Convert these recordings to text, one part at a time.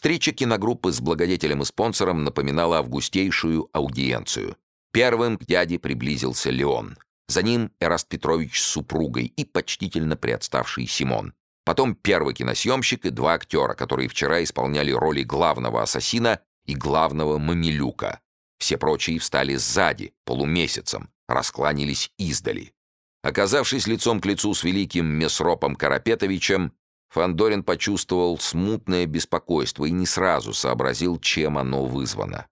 Встреча киногруппы с благодетелем и спонсором напоминала августейшую аудиенцию. Первым к дяде приблизился Леон. За ним Эраст Петрович с супругой и почтительно приотставший Симон. Потом первый киносъемщик и два актера, которые вчера исполняли роли главного ассасина и главного мамилюка. Все прочие встали сзади, полумесяцем, раскланялись издали. Оказавшись лицом к лицу с великим Месропом Карапетовичем, Фандорин почувствовал смутное беспокойство и не сразу сообразил, чем оно вызвано.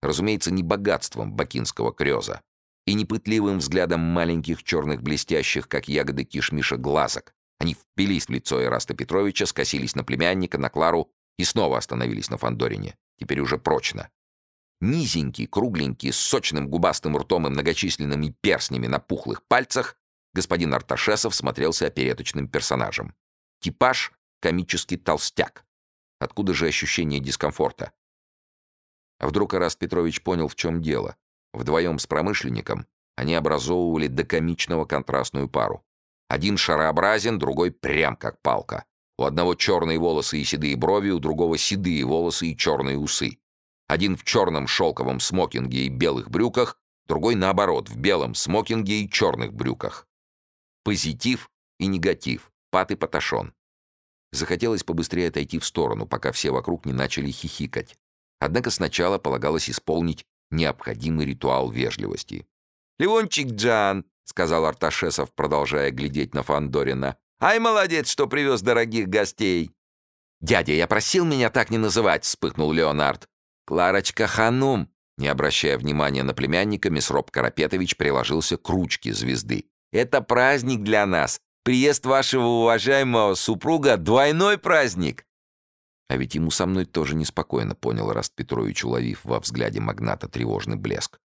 Разумеется, не богатством бакинского крёза и не пытливым взглядом маленьких черных блестящих, как ягоды кишмиша, глазок. Они впились в лицо Ираста Петровича, скосились на племянника, на Клару и снова остановились на Фандорине, теперь уже прочно. Низенький, кругленький, с сочным губастым ртом и многочисленными перстнями на пухлых пальцах, господин Арташесов смотрелся опереточным персонажем. Типаж — комический толстяк. Откуда же ощущение дискомфорта? А вдруг Араст Петрович понял, в чем дело. Вдвоем с промышленником они образовывали до комичного контрастную пару. Один шарообразен, другой прям как палка. У одного черные волосы и седые брови, у другого седые волосы и черные усы. Один в черном шелковом смокинге и белых брюках, другой, наоборот, в белом смокинге и черных брюках. Позитив и негатив, пат и поташон. Захотелось побыстрее отойти в сторону, пока все вокруг не начали хихикать. Однако сначала полагалось исполнить необходимый ритуал вежливости. «Ливончик Джан», — сказал Арташесов, продолжая глядеть на Фандорина. «Ай, молодец, что привез дорогих гостей!» «Дядя, я просил меня так не называть», — вспыхнул Леонард. «Кларочка Ханум!» Не обращая внимания на племянника, Месроп Карапетович приложился к ручке звезды. «Это праздник для нас. Приезд вашего уважаемого супруга — двойной праздник!» А ведь ему со мной тоже неспокойно, понял Раст Петрович, уловив во взгляде магната тревожный блеск.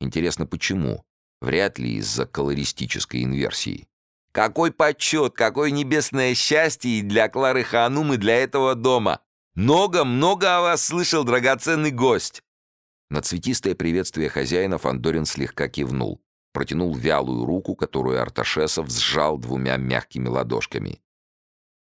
Интересно, почему? Вряд ли из-за колористической инверсии. «Какой почет, какое небесное счастье и для Клары Ханум, и для этого дома! Много-много о вас слышал, драгоценный гость!» На цветистое приветствие хозяина Фандорин слегка кивнул, протянул вялую руку, которую Арташесов сжал двумя мягкими ладошками.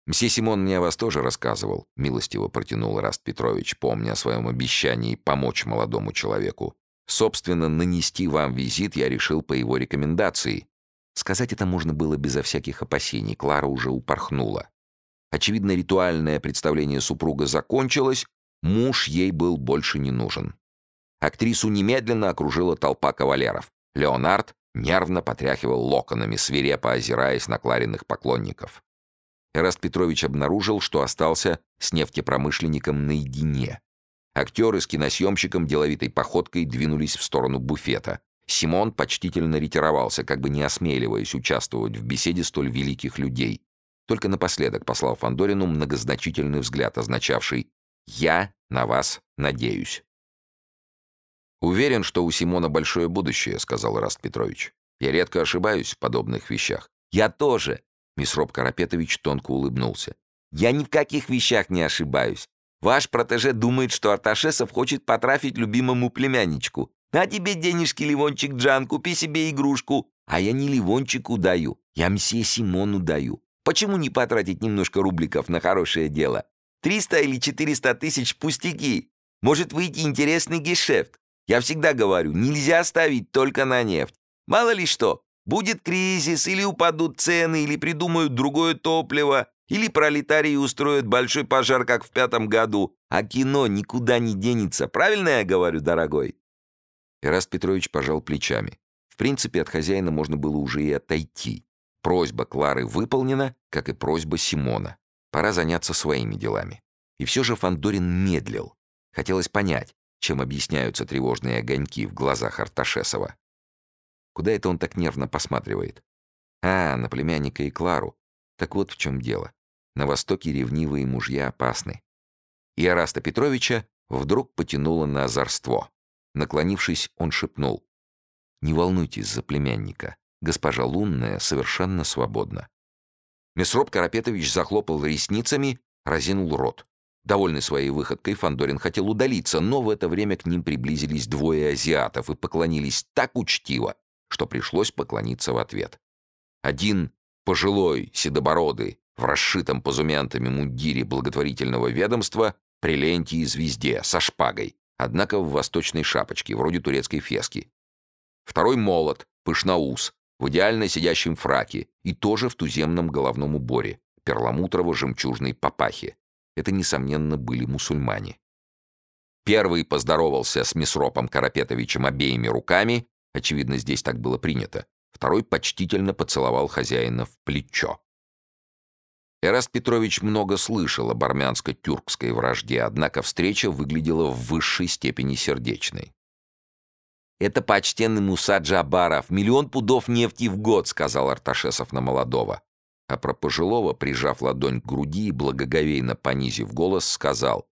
«Мсье Симон мне о вас тоже рассказывал», — милостиво протянул Раст Петрович, помня о своем обещании помочь молодому человеку. «Собственно, нанести вам визит я решил по его рекомендации». Сказать это можно было безо всяких опасений, Клара уже упорхнула. Очевидно, ритуальное представление супруга закончилось, муж ей был больше не нужен. Актрису немедленно окружила толпа кавалеров. Леонард нервно потряхивал локонами, свирепо озираясь на Клариных поклонников. Эраст Петрович обнаружил, что остался с нефтепромышленником наедине. Актеры с киносъемщиком деловитой походкой двинулись в сторону буфета. Симон почтительно ретировался, как бы не осмеливаясь участвовать в беседе столь великих людей. Только напоследок послал Фандорину многозначительный взгляд, означавший «Я на вас надеюсь». «Уверен, что у Симона большое будущее», — сказал Раст Петрович. «Я редко ошибаюсь в подобных вещах». «Я тоже», — Мисроп Карапетович тонко улыбнулся. «Я ни в каких вещах не ошибаюсь. Ваш протеже думает, что Арташесов хочет потрафить любимому племянничку. На тебе денежки, Ливончик Джан, купи себе игрушку. А я не Ливончику даю, я мсье Симону даю. Почему не потратить немножко рубликов на хорошее дело? Триста или четыреста тысяч пустяки. Может выйти интересный гешефт. Я всегда говорю, нельзя ставить только на нефть. Мало ли что, будет кризис, или упадут цены, или придумают другое топливо, или пролетарии устроят большой пожар, как в пятом году. А кино никуда не денется. Правильно я говорю, дорогой?» Ираст Петрович пожал плечами. В принципе, от хозяина можно было уже и отойти. Просьба Клары выполнена, как и просьба Симона. Пора заняться своими делами. И все же Фандорин медлил. Хотелось понять, чем объясняются тревожные огоньки в глазах Арташесова. Куда это он так нервно посматривает? А, на племянника и Клару. Так вот в чем дело. На Востоке ревнивые мужья опасны. И Араста Петровича вдруг потянуло на озорство. Наклонившись, он шепнул. «Не волнуйтесь за племянника. Госпожа Лунная совершенно свободна. Месроп Карапетович захлопал ресницами, разинул рот. Довольный своей выходкой, Фандорин хотел удалиться, но в это время к ним приблизились двое азиатов и поклонились так учтиво, что пришлось поклониться в ответ. Один, пожилой, седобородый, в расшитом позументами мундире благотворительного ведомства, при ленте и звезде, со шпагой, однако в восточной шапочке, вроде турецкой фески. Второй молот, пышноус, в идеально сидящем фраке и тоже в туземном головном уборе, перламутрово-жемчужной папахе. Это, несомненно, были мусульмане. Первый поздоровался с Месропом Карапетовичем обеими руками, очевидно, здесь так было принято. Второй почтительно поцеловал хозяина в плечо. Эраст Петрович много слышал об армянско-тюркской вражде, однако встреча выглядела в высшей степени сердечной. «Это почтенный Муса Джабаров, миллион пудов нефти в год», — сказал Арташесов на молодого. А про пожилого, прижав ладонь к груди и благоговейно понизив голос, сказал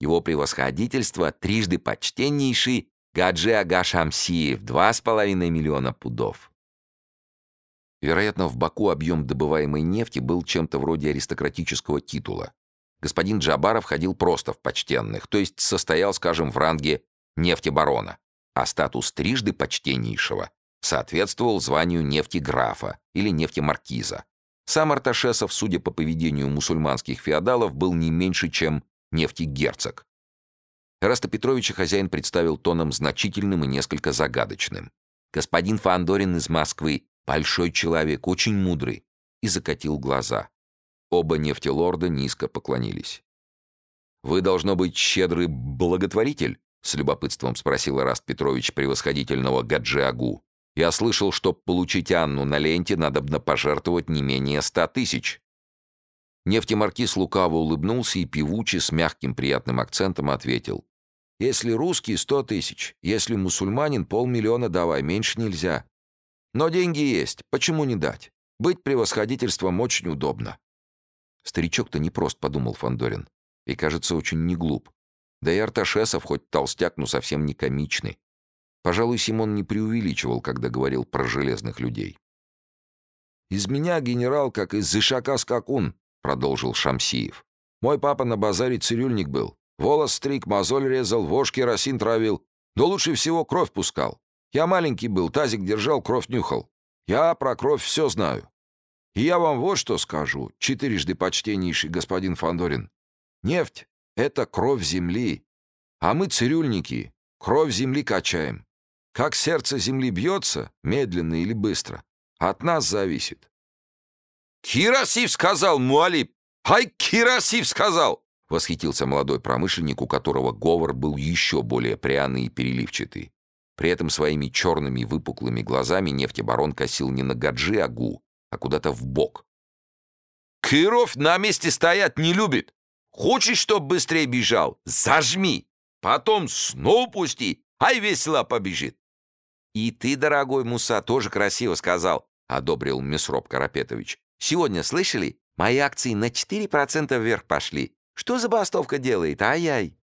«Его превосходительство трижды почтеннейший Гаджи Ага Шамсиев, два с половиной миллиона пудов». Вероятно, в Баку объем добываемой нефти был чем-то вроде аристократического титула. Господин Джабаров ходил просто в почтенных, то есть состоял, скажем, в ранге нефтебарона, а статус трижды почтеннейшего соответствовал званию нефтеграфа или нефтемаркиза. Сам Арташесов, судя по поведению мусульманских феодалов, был не меньше, чем нефтегерцог. Раста Петровича хозяин представил тоном значительным и несколько загадочным. «Господин Фандорин из Москвы Большой человек, очень мудрый. И закатил глаза. Оба нефтелорда низко поклонились. «Вы, должно быть, щедрый благотворитель?» — с любопытством спросил Раст Петрович превосходительного Гаджиагу. «Я слышал, что получить Анну на ленте надо пожертвовать не менее ста тысяч». Нефтемаркиз лукаво улыбнулся и певуче с мягким приятным акцентом ответил. «Если русский — сто тысяч, если мусульманин — полмиллиона давай, меньше нельзя. Но деньги есть, почему не дать? Быть превосходительством очень удобно. Старичок-то непрост, подумал Фандорин, и, кажется, очень не глуп. Да и Арташесов, хоть толстяк, но совсем не комичный. Пожалуй, Симон не преувеличивал, когда говорил про железных людей. «Из меня генерал, как из Зышака скакун», — продолжил Шамсиев. «Мой папа на базаре цирюльник был. Волос стриг, мозоль резал, вож керосин травил. Да лучше всего кровь пускал. Я маленький был, тазик держал, кровь нюхал. Я про кровь все знаю. И я вам вот что скажу, четырежды почтеннейший господин Фандорин. Нефть — это кровь земли. А мы, цирюльники, кровь земли качаем. Как сердце земли бьется, медленно или быстро, от нас зависит. «Кирасив сказал, Муалип! Ай, Кирасив сказал!» — восхитился молодой промышленник, у которого говор был еще более пряный и переливчатый. При этом своими черными выпуклыми глазами нефтебарон косил не на Гаджи Агу, а куда-то в бок. «Кыров на месте стоять не любит. Хочешь, чтоб быстрее бежал? Зажми! Потом снова пусти, ай весело побежит!» «И ты, дорогой Муса, тоже красиво сказал», — одобрил Месроп Карапетович. «Сегодня, слышали, мои акции на 4% вверх пошли. Что забастовка делает? Ай-яй!»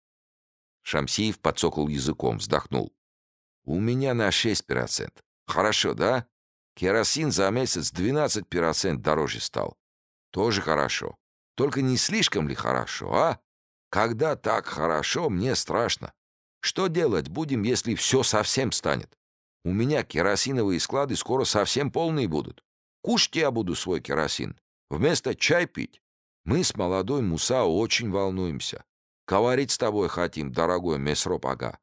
Шамсиев подсокал языком, вздохнул. У меня на 6%. Хорошо, да? Керосин за месяц 12% дороже стал. Тоже хорошо. Только не слишком ли хорошо, а? Когда так хорошо, мне страшно. Что делать будем, если все совсем станет? У меня керосиновые склады скоро совсем полные будут. Кушать я буду свой керосин. Вместо чай пить. Мы с молодой Муса очень волнуемся. Говорить с тобой хотим, дорогой Месроп Ага.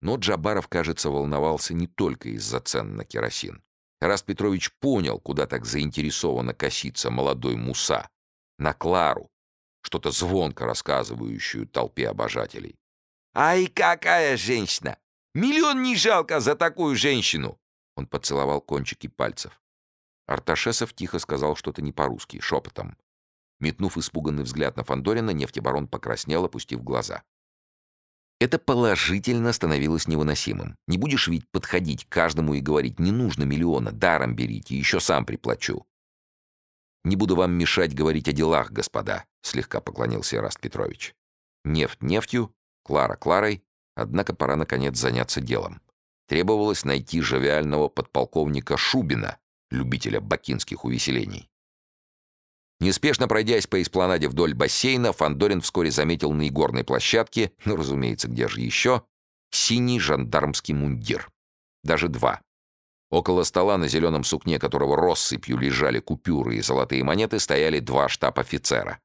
Но Джабаров, кажется, волновался не только из-за цен на керосин. Раст Петрович понял, куда так заинтересованно косится молодой Муса. На Клару, что-то звонко рассказывающую толпе обожателей. «Ай, какая женщина! Миллион не жалко за такую женщину!» Он поцеловал кончики пальцев. Арташесов тихо сказал что-то не по-русски, шепотом. Метнув испуганный взгляд на Фандорина, нефтебарон покраснел, опустив глаза. Это положительно становилось невыносимым. Не будешь ведь подходить к каждому и говорить «не нужно миллиона, даром берите, еще сам приплачу». «Не буду вам мешать говорить о делах, господа», — слегка поклонился Ираст Петрович. «Нефть нефтью, Клара Кларой, однако пора, наконец, заняться делом. Требовалось найти жавиального подполковника Шубина, любителя бакинских увеселений. Неспешно пройдясь по эспланаде вдоль бассейна, Фандорин вскоре заметил на игорной площадке, ну, разумеется, где же еще, синий жандармский мундир. Даже два. Около стола, на зеленом сукне которого россыпью лежали купюры и золотые монеты, стояли два штаб-офицера.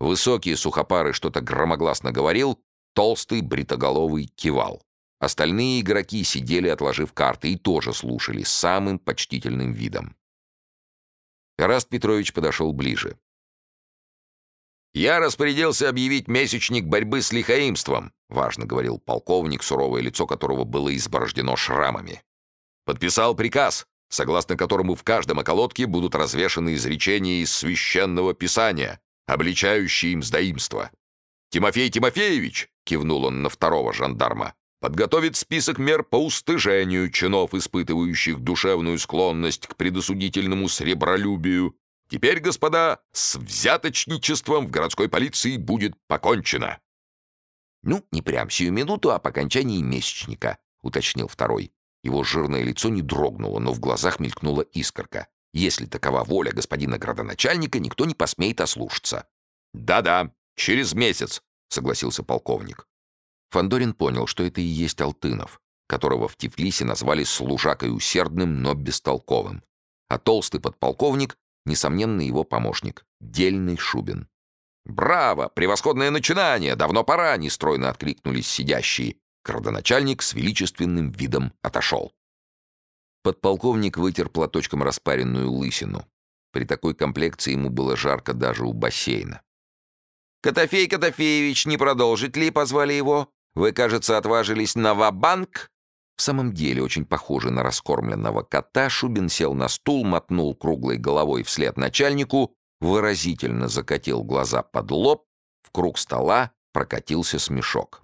Высокий сухопарый что-то громогласно говорил, толстый бритоголовый кивал. Остальные игроки сидели, отложив карты, и тоже слушали с самым почтительным видом. Эраст Петрович подошел ближе. «Я распорядился объявить месячник борьбы с лихаимством», — важно говорил полковник, суровое лицо которого было изборождено шрамами. «Подписал приказ, согласно которому в каждом околотке будут развешаны изречения из священного писания, обличающие им сдаимство. Тимофей Тимофеевич, — кивнул он на второго жандарма, — подготовит список мер по устыжению чинов, испытывающих душевную склонность к предосудительному сребролюбию, Теперь, господа, с взяточничеством в городской полиции будет покончено. Ну, не прям сию минуту, а по окончании месячника, уточнил второй. Его жирное лицо не дрогнуло, но в глазах мелькнула искорка. Если такова воля господина градоначальника, никто не посмеет ослушаться. «Да-да, через месяц», — согласился полковник. Фандорин понял, что это и есть Алтынов, которого в Тифлисе назвали служакой усердным, но бестолковым. А толстый подполковник несомненно, его помощник, дельный Шубин. «Браво! Превосходное начинание! Давно пора!» — нестройно откликнулись сидящие. Городоначальник с величественным видом отошел. Подполковник вытер платочком распаренную лысину. При такой комплекции ему было жарко даже у бассейна. «Котофей Котофеевич, не продолжить ли?» — позвали его. «Вы, кажется, отважились на ва-банк?» В самом деле, очень похожий на раскормленного кота, Шубин сел на стул, мотнул круглой головой вслед начальнику, выразительно закатил глаза под лоб, в круг стола прокатился смешок.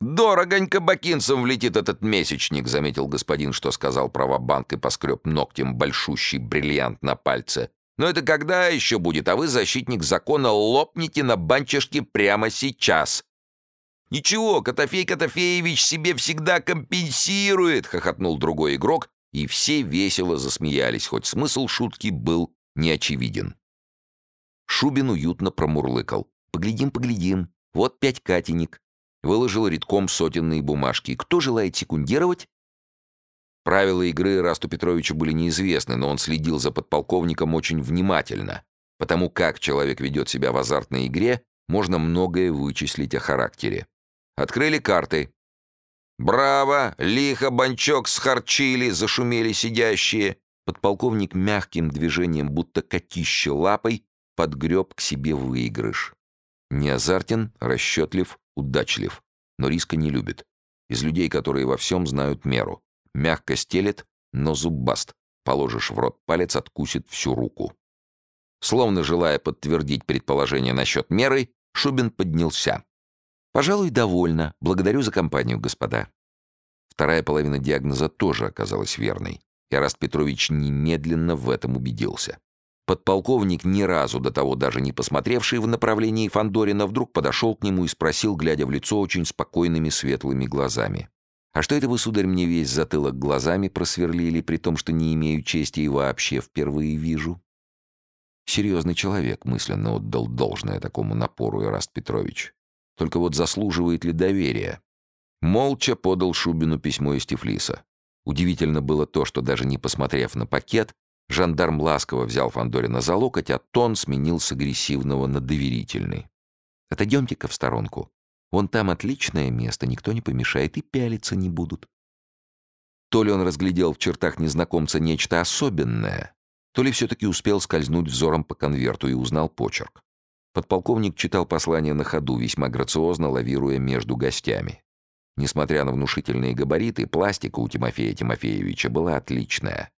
«Дорогонько бакинцам влетит этот месячник», — заметил господин, что сказал правобанк и поскреб ногтем большущий бриллиант на пальце. «Но это когда еще будет, а вы, защитник закона, лопните на банчишке прямо сейчас. «Ничего, Котофей Котофеевич себе всегда компенсирует!» — хохотнул другой игрок, и все весело засмеялись, хоть смысл шутки был неочевиден. Шубин уютно промурлыкал. «Поглядим, поглядим. Вот пять катенек». Выложил редком сотенные бумажки. «Кто желает секундировать?» Правила игры Расту Петровичу были неизвестны, но он следил за подполковником очень внимательно. Потому как человек ведет себя в азартной игре, можно многое вычислить о характере. Открыли карты. «Браво! Лихо банчок схарчили!» — зашумели сидящие. Подполковник мягким движением, будто котище лапой, подгреб к себе выигрыш. Не азартен, расчетлив, удачлив, но риска не любит. Из людей, которые во всем знают меру. Мягко стелет, но зубаст. Положишь в рот палец, откусит всю руку. Словно желая подтвердить предположение насчет меры, Шубин поднялся. «Пожалуй, довольно. Благодарю за компанию, господа». Вторая половина диагноза тоже оказалась верной. Ираст Петрович немедленно в этом убедился. Подполковник, ни разу до того даже не посмотревший в направлении Фандорина, вдруг подошел к нему и спросил, глядя в лицо очень спокойными светлыми глазами. «А что это вы, сударь, мне весь затылок глазами просверлили, при том, что не имею чести и вообще впервые вижу?» Серьезный человек мысленно отдал должное такому напору Ираст Петрович. Только вот заслуживает ли доверия? Молча подал Шубину письмо из Тифлиса. Удивительно было то, что даже не посмотрев на пакет, жандарм ласково взял Фандорина за локоть, а тон сменил с агрессивного на доверительный. «Отойдемте-ка в сторонку. Вон там отличное место, никто не помешает и пялиться не будут». То ли он разглядел в чертах незнакомца нечто особенное, то ли все-таки успел скользнуть взором по конверту и узнал почерк. Подполковник читал послание на ходу, весьма грациозно лавируя между гостями. Несмотря на внушительные габариты, пластика у Тимофея Тимофеевича была отличная.